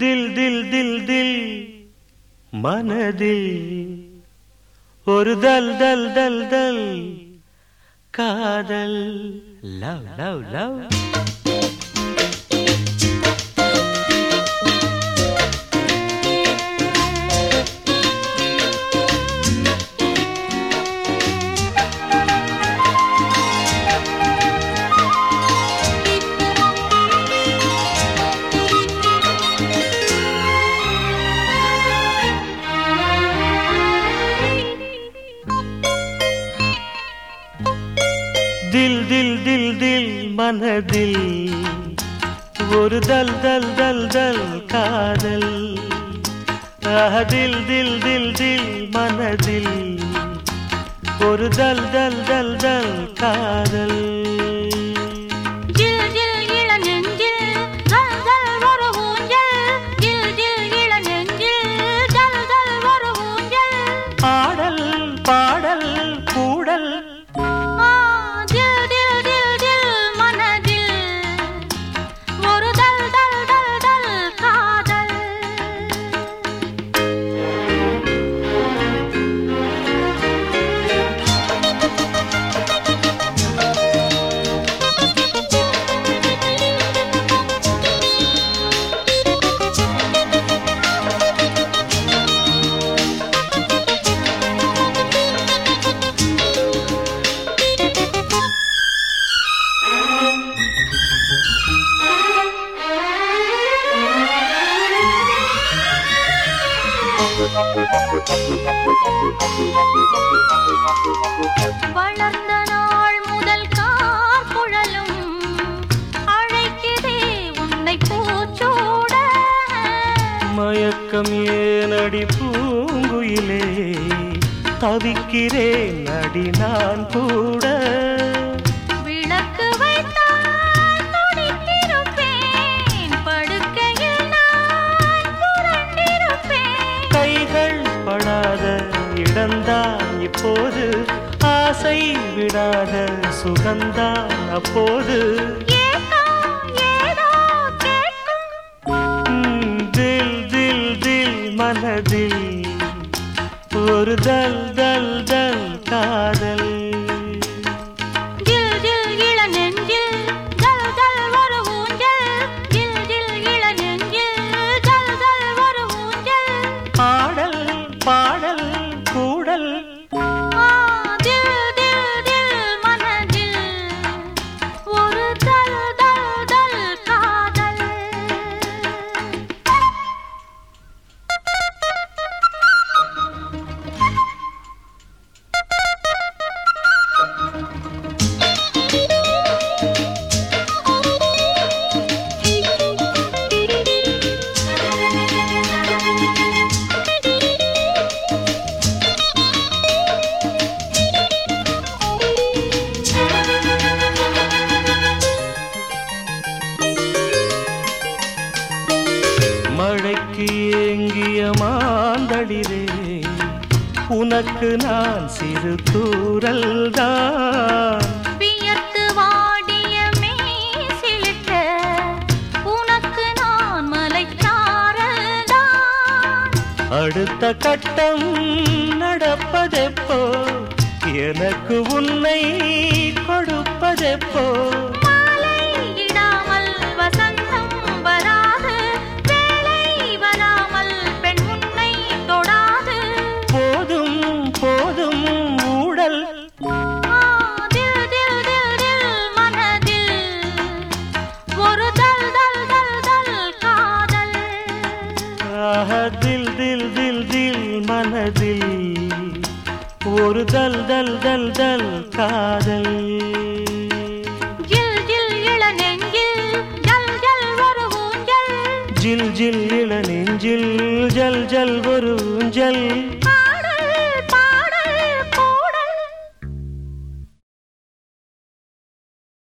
தில் தில் தில் தில். மனதில் ஒரு தல் தல் தல் தல். காதல் லவ் லவ் லவ் தில் தில் தில் தில் மனதில். ஒரு தல் தல் தல் தல் காதல். தில் தில் தில் தில் மனதில். ஒரு தல் தல் தல் தல் காதல். வளர்ந்த நாள் முதல் கார் குழலும். அழைக்கிறே உன்னை பூச்சோட. மயக்கம் ஏனடி பூங்குயிலே? தவிக்கிறேன் அடி நான் கூட. இப்போது ஆசை விடாத சுகந்தான் அப்போது. தில் தில் தில் மனதில் ஒரு தல் மழைக்கு ஏங்கிய மாந்தளிரே உனக்கு நான் சிறு தூரல் தான் வியர்த்து வாடிய மேசிலிட்ட உனக்கு நான் மலைச்சாரல்தான். அடுத்த கட்டம் நடப்பதெப்போ எனக்கு உன்னை கொடுப்பதெப்போ ஊடல் ஆ, தில் தில் தில் தில் மனதில். ஒரு தல் தல் தல் தல் காதல். ஜில் ஜில் இள நெஞ்சில் ஜல் ஜல் ஒரு ஊஞ்சல்.